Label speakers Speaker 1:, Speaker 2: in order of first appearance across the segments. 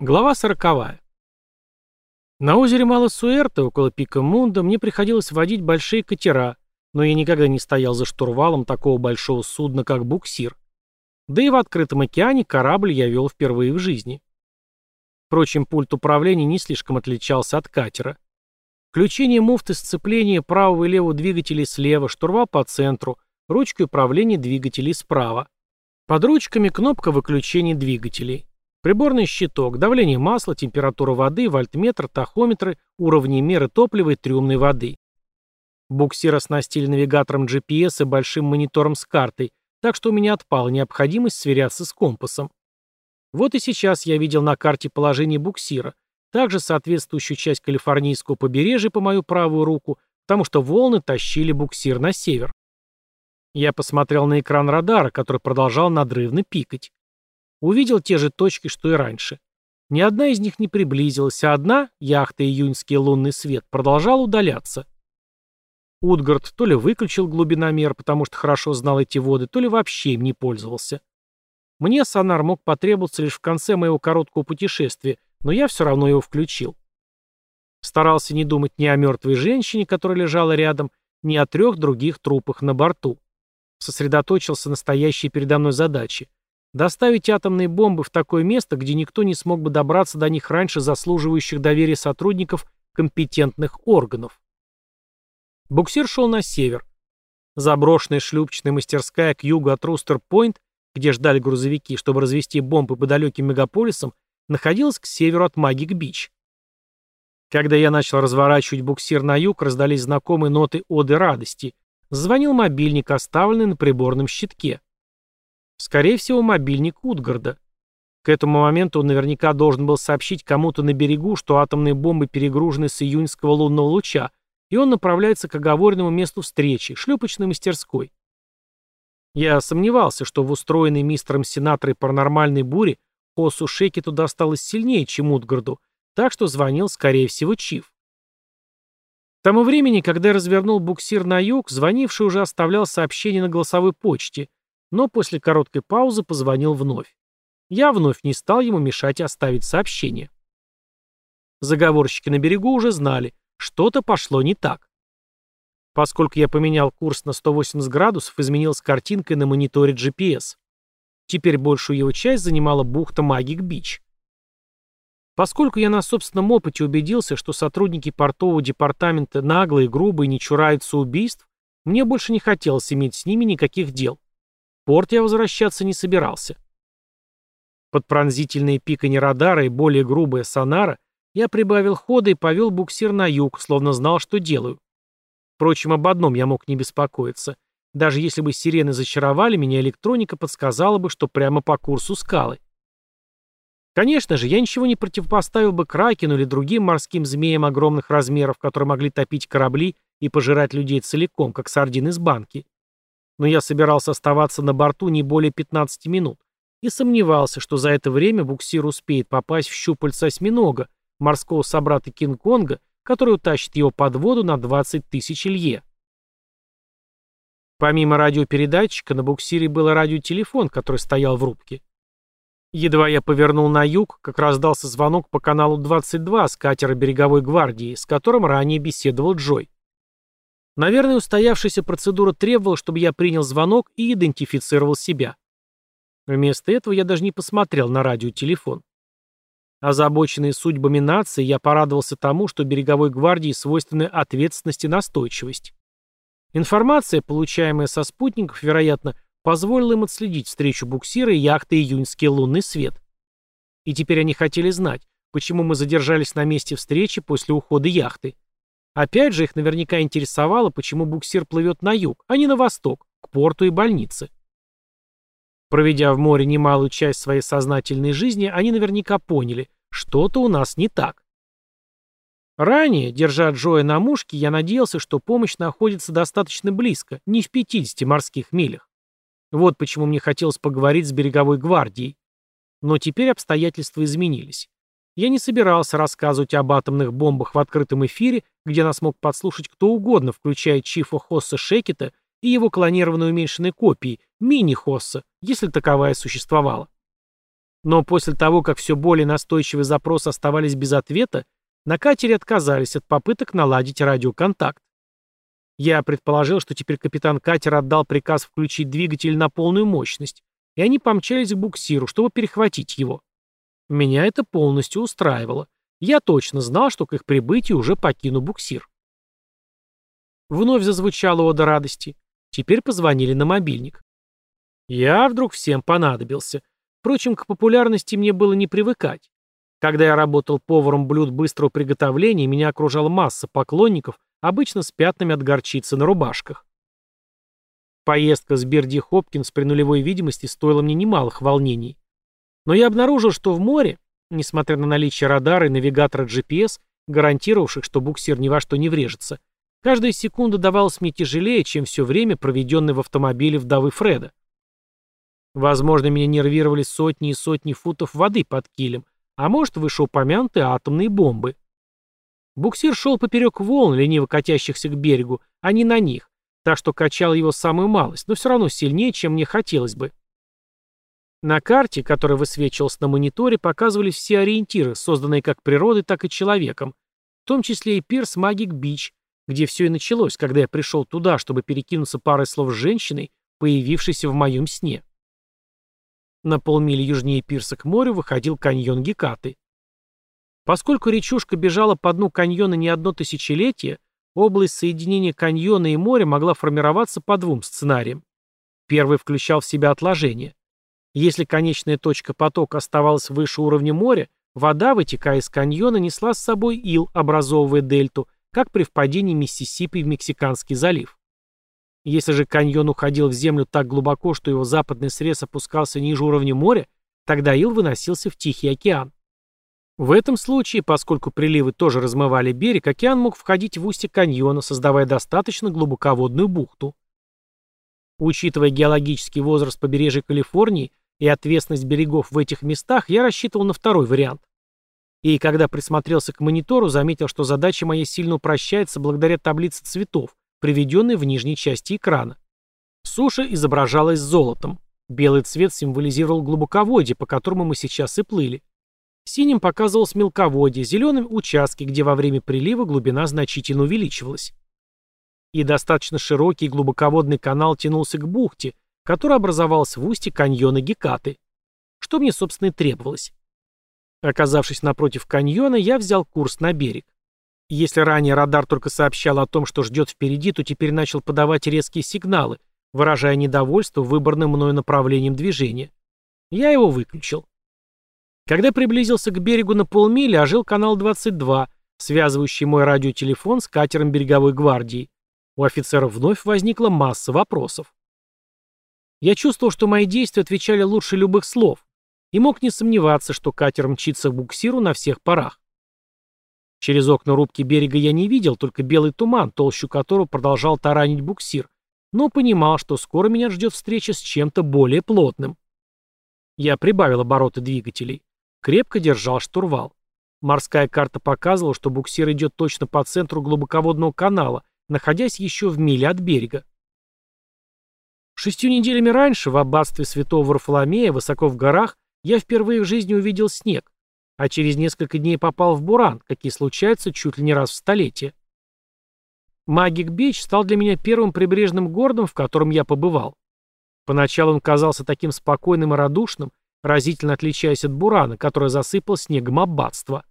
Speaker 1: Глава сороковая. На озере Малосуэрте, около пика Мунда, мне приходилось водить большие катера, но я никогда не стоял за штурвалом такого большого судна, как буксир. Да и в открытом океане корабль я вел впервые в жизни. Впрочем, пульт управления не слишком отличался от катера. Включение муфты сцепления правого и левого двигателей слева, штурвал по центру, ручки управления двигателей справа. Под ручками кнопка выключения двигателей. Приборный щиток, давление масла, температура воды, вольтметр, тахометры, уровни меры топлива и трюмной воды. Буксир оснастили навигатором GPS и большим монитором с картой, так что у меня отпала необходимость сверяться с компасом. Вот и сейчас я видел на карте положение буксира, также соответствующую часть калифорнийского побережья по мою правую руку, потому что волны тащили буксир на север. Я посмотрел на экран радара, который продолжал надрывно пикать. Увидел те же точки, что и раньше. Ни одна из них не приблизилась, а одна, яхта «Июньский лунный свет», продолжала удаляться. Утгард то ли выключил глубиномер, потому что хорошо знал эти воды, то ли вообще им не пользовался. Мне сонар мог потребоваться лишь в конце моего короткого путешествия, но я все равно его включил. Старался не думать ни о мертвой женщине, которая лежала рядом, ни о трех других трупах на борту. Сосредоточился на стоящей передо мной задаче Доставить атомные бомбы в такое место, где никто не смог бы добраться до них раньше заслуживающих доверия сотрудников компетентных органов. Буксир шел на север. Заброшенная шлюпочная мастерская к югу от Рустер-Пойнт, где ждали грузовики, чтобы развести бомбы по далеким мегаполисам, находилась к северу от Магик-Бич. Когда я начал разворачивать буксир на юг, раздались знакомые ноты оды радости. Звонил мобильник, оставленный на приборном щитке. Скорее всего, мобильник Утгарда. К этому моменту он наверняка должен был сообщить кому-то на берегу, что атомные бомбы перегружены с июньского лунного луча, и он направляется к оговоренному месту встречи, шлюпочной мастерской. Я сомневался, что в устроенной мистером сенаторой паранормальной буре Хосу Шекету досталось сильнее, чем Утгарду, так что звонил, скорее всего, Чиф. К тому времени, когда я развернул буксир на юг, звонивший уже оставлял сообщение на голосовой почте, но после короткой паузы позвонил вновь. Я вновь не стал ему мешать оставить сообщение. Заговорщики на берегу уже знали, что-то пошло не так. Поскольку я поменял курс на 180 градусов, изменилась картинка на мониторе GPS. Теперь большую его часть занимала бухта Магик-Бич. Поскольку я на собственном опыте убедился, что сотрудники портового департамента наглые, грубые, не чураются убийств, мне больше не хотелось иметь с ними никаких дел порт я возвращаться не собирался. Под пронзительные пиканье радара и более грубая сонара я прибавил хода и повел буксир на юг, словно знал, что делаю. Впрочем, об одном я мог не беспокоиться. Даже если бы сирены зачаровали меня, электроника подсказала бы, что прямо по курсу скалы. Конечно же, я ничего не противопоставил бы кракену или другим морским змеям огромных размеров, которые могли топить корабли и пожирать людей целиком, как сардины из банки но я собирался оставаться на борту не более 15 минут и сомневался, что за это время буксир успеет попасть в щупальца осьминога, морского собрата Кинг-Конга, который утащит его под воду на 20 тысяч лье. Помимо радиопередатчика, на буксире был радиотелефон, который стоял в рубке. Едва я повернул на юг, как раздался звонок по каналу 22 с катера береговой гвардии, с которым ранее беседовал Джой. Наверное, устоявшаяся процедура требовала, чтобы я принял звонок и идентифицировал себя. Вместо этого я даже не посмотрел на радиотелефон. Озабоченный судьбами нации, я порадовался тому, что береговой гвардии свойственны ответственность и настойчивость. Информация, получаемая со спутников, вероятно, позволила им отследить встречу буксира и яхты «Июньский лунный свет». И теперь они хотели знать, почему мы задержались на месте встречи после ухода яхты. Опять же, их наверняка интересовало, почему буксир плывет на юг, а не на восток, к порту и больнице. Проведя в море немалую часть своей сознательной жизни, они наверняка поняли, что-то у нас не так. Ранее, держа Джоя на мушке, я надеялся, что помощь находится достаточно близко, не в 50 морских милях. Вот почему мне хотелось поговорить с береговой гвардией. Но теперь обстоятельства изменились. Я не собирался рассказывать об атомных бомбах в открытом эфире, где нас мог подслушать кто угодно, включая Чифа Хосса Шекета и его клонированной уменьшенной копии, мини-Хосса, если таковая существовала. Но после того, как все более настойчивые запросы оставались без ответа, на катере отказались от попыток наладить радиоконтакт. Я предположил, что теперь капитан катера отдал приказ включить двигатель на полную мощность, и они помчались к буксиру, чтобы перехватить его. Меня это полностью устраивало. Я точно знал, что к их прибытию уже покину буксир. Вновь зазвучала ода радости. Теперь позвонили на мобильник. Я вдруг всем понадобился. Впрочем, к популярности мне было не привыкать. Когда я работал поваром блюд быстрого приготовления, меня окружала масса поклонников, обычно с пятнами от горчицы на рубашках. Поездка с Берди Хопкинс при нулевой видимости стоила мне немалых волнений. Но я обнаружил, что в море, несмотря на наличие радара и навигатора GPS, гарантировавших, что буксир ни во что не врежется, каждая секунда давалась мне тяжелее, чем все время, проведенное в автомобиле вдовы Фреда. Возможно, меня нервировали сотни и сотни футов воды под килем, а может, вышеупомянутые атомные бомбы. Буксир шел поперек волн, лениво катящихся к берегу, а не на них, так что качал его самую малость, но все равно сильнее, чем мне хотелось бы. На карте, которая высвечивалась на мониторе, показывались все ориентиры, созданные как природой, так и человеком, в том числе и пирс Магик Бич, где все и началось, когда я пришел туда, чтобы перекинуться парой слов с женщиной, появившейся в моем сне. На полмили южнее пирса к морю выходил каньон Гекаты. Поскольку речушка бежала по дну каньона не одно тысячелетие, Область соединения каньона и моря могла формироваться по двум сценариям. Первый включал в себя отложение. Если конечная точка потока оставалась выше уровня моря, вода, вытекая из каньона, несла с собой ил, образовывая дельту, как при впадении Миссисипи в Мексиканский залив. Если же каньон уходил в землю так глубоко, что его западный срез опускался ниже уровня моря, тогда ил выносился в Тихий океан. В этом случае, поскольку приливы тоже размывали берег, океан мог входить в устье каньона, создавая достаточно глубоководную бухту. Учитывая геологический возраст побережья Калифорнии и ответственность берегов в этих местах, я рассчитывал на второй вариант. И когда присмотрелся к монитору, заметил, что задача моя сильно упрощается благодаря таблице цветов, приведенной в нижней части экрана. Суша изображалась золотом. Белый цвет символизировал глубоководье, по которому мы сейчас и плыли. Синим показывалось мелководье, зеленым – участки, где во время прилива глубина значительно увеличивалась. И достаточно широкий глубоководный канал тянулся к бухте, которая образовалась в устье каньона Гекаты. Что мне, собственно, и требовалось. Оказавшись напротив каньона, я взял курс на берег. Если ранее радар только сообщал о том, что ждет впереди, то теперь начал подавать резкие сигналы, выражая недовольство выбранным мною направлением движения. Я его выключил. Когда приблизился к берегу на полмили, ожил канал 22, связывающий мой радиотелефон с катером береговой гвардии. У офицеров вновь возникла масса вопросов. Я чувствовал, что мои действия отвечали лучше любых слов, и мог не сомневаться, что катер мчится к буксиру на всех парах. Через окна рубки берега я не видел, только белый туман, толщу которого продолжал таранить буксир, но понимал, что скоро меня ждет встреча с чем-то более плотным. Я прибавил обороты двигателей. Крепко держал штурвал. Морская карта показывала, что буксир идет точно по центру глубоководного канала, находясь еще в миле от берега. Шестью неделями раньше в аббатстве святого Варфоломея, высоко в горах, я впервые в жизни увидел снег, а через несколько дней попал в буран, какие случаются чуть ли не раз в столетие. Магик-Бич стал для меня первым прибрежным городом, в котором я побывал. Поначалу он казался таким спокойным и радушным, разительно отличаясь от бурана, который засыпал снегом аббатство.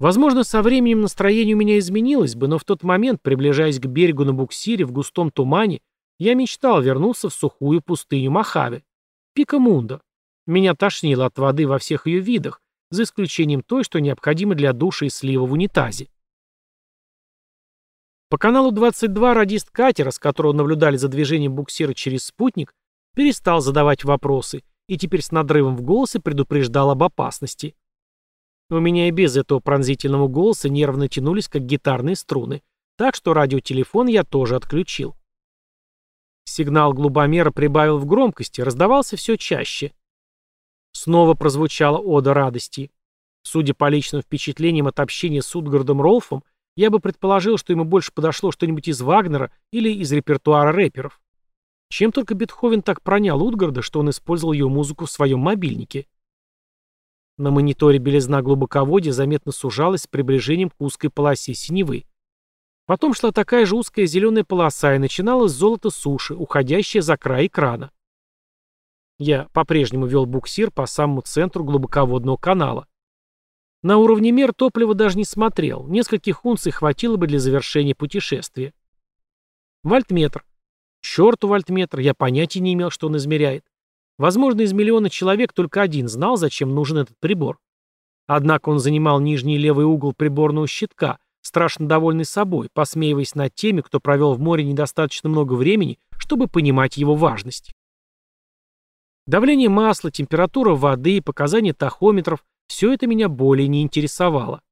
Speaker 1: Возможно, со временем настроение у меня изменилось бы, но в тот момент, приближаясь к берегу на буксире в густом тумане, я мечтал вернуться в сухую пустыню Мохаве. Пикамунда. Меня тошнило от воды во всех ее видах, за исключением той, что необходимо для душа и слива в унитазе. По каналу 22 радист катера, с которого наблюдали за движением буксира через спутник, перестал задавать вопросы и теперь с надрывом в голосе предупреждал об опасности. У меня и без этого пронзительного голоса нервно тянулись, как гитарные струны, так что радиотелефон я тоже отключил. Сигнал глубомера прибавил в громкости, раздавался все чаще. Снова прозвучала ода радости. Судя по личным впечатлениям от общения с Утгардом Ролфом, я бы предположил, что ему больше подошло что-нибудь из Вагнера или из репертуара рэперов. Чем только Бетховен так пронял Утгарда, что он использовал ее музыку в своем мобильнике. На мониторе белизна глубоководья заметно сужалась с приближением к узкой полосе синевы. Потом шла такая же узкая зеленая полоса и начиналась золото суши, уходящее за край экрана. Я по-прежнему вел буксир по самому центру глубоководного канала. На уровне мер топлива даже не смотрел, нескольких унций хватило бы для завершения путешествия. Вольтметр. Черту вольтметр, я понятия не имел, что он измеряет. Возможно, из миллиона человек только один знал, зачем нужен этот прибор. Однако он занимал нижний левый угол приборного щитка, страшно довольный собой, посмеиваясь над теми, кто провел в море недостаточно много времени, чтобы понимать его важность. Давление масла, температура воды, показания тахометров – все это меня более не интересовало.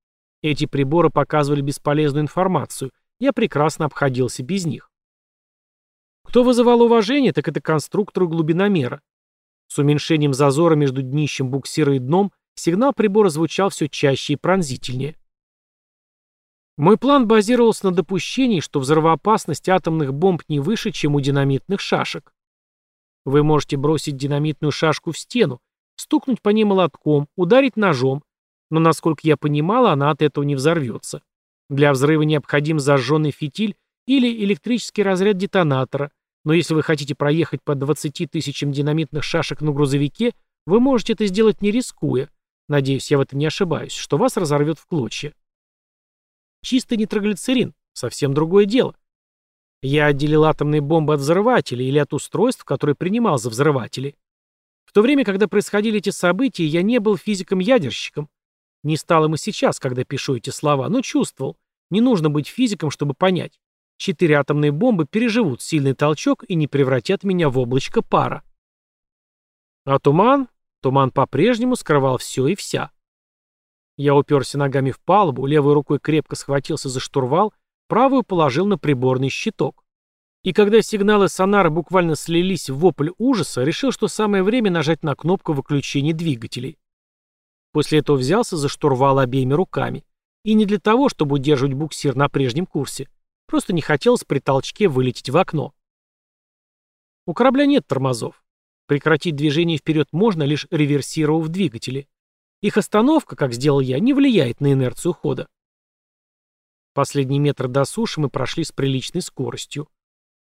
Speaker 1: Эти приборы показывали бесполезную информацию, я прекрасно обходился без них. Кто вызывал уважение, так это конструкторы глубиномера. С уменьшением зазора между днищем буксира и дном сигнал прибора звучал все чаще и пронзительнее. Мой план базировался на допущении, что взрывоопасность атомных бомб не выше, чем у динамитных шашек. Вы можете бросить динамитную шашку в стену, стукнуть по ней молотком, ударить ножом, но, насколько я понимала, она от этого не взорвется. Для взрыва необходим зажженный фитиль или электрический разряд детонатора, но если вы хотите проехать по 20 тысячам динамитных шашек на грузовике, вы можете это сделать не рискуя, надеюсь, я в этом не ошибаюсь, что вас разорвет в клочья. Чистый нитроглицерин — совсем другое дело. Я отделил атомные бомбы от взрывателей или от устройств, которые принимал за взрыватели. В то время, когда происходили эти события, я не был физиком-ядерщиком. Не стал им и сейчас, когда пишу эти слова, но чувствовал. Не нужно быть физиком, чтобы понять. Четыре атомные бомбы переживут сильный толчок и не превратят меня в облачко пара. А туман? Туман по-прежнему скрывал все и вся. Я уперся ногами в палубу, левой рукой крепко схватился за штурвал, правую положил на приборный щиток. И когда сигналы сонара буквально слились в вопль ужаса, решил, что самое время нажать на кнопку выключения двигателей. После этого взялся за штурвал обеими руками. И не для того, чтобы удерживать буксир на прежнем курсе. Просто не хотелось при толчке вылететь в окно. У корабля нет тормозов. Прекратить движение вперед можно, лишь реверсировав двигатели. Их остановка, как сделал я, не влияет на инерцию хода. Последний метр до суши мы прошли с приличной скоростью.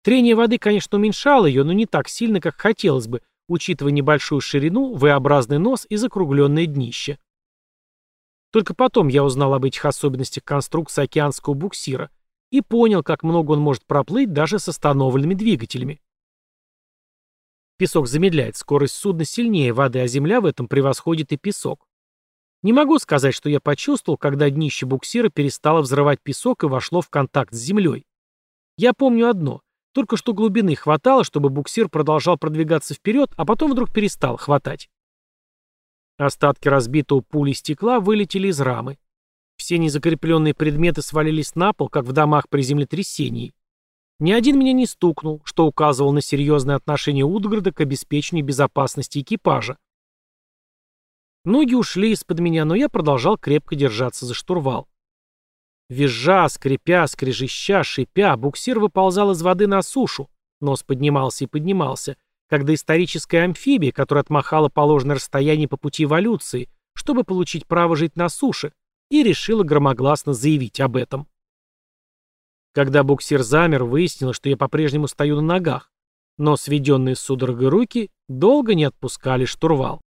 Speaker 1: Трение воды, конечно, уменьшало ее, но не так сильно, как хотелось бы, учитывая небольшую ширину, V-образный нос и закругленное днище. Только потом я узнал об этих особенностях конструкции океанского буксира и понял, как много он может проплыть даже с остановленными двигателями. Песок замедляет скорость судна сильнее воды, а земля в этом превосходит и песок. Не могу сказать, что я почувствовал, когда днище буксира перестало взрывать песок и вошло в контакт с землей. Я помню одно. Только что глубины хватало, чтобы буксир продолжал продвигаться вперед, а потом вдруг перестал хватать. Остатки разбитого пули стекла вылетели из рамы. Все незакрепленные предметы свалились на пол, как в домах при землетрясении. Ни один меня не стукнул, что указывал на серьезное отношение Утгарда к обеспечению безопасности экипажа. Ноги ушли из-под меня, но я продолжал крепко держаться за штурвал. Визжа, скрипя, скрежеща, шипя, буксир выползал из воды на сушу. Нос поднимался и поднимался, как доисторическая амфибия, которая отмахала положенное расстояние по пути эволюции, чтобы получить право жить на суше, и решила громогласно заявить об этом. Когда буксир замер, выяснилось, что я по-прежнему стою на ногах, но сведенные судорогой руки долго не отпускали штурвал.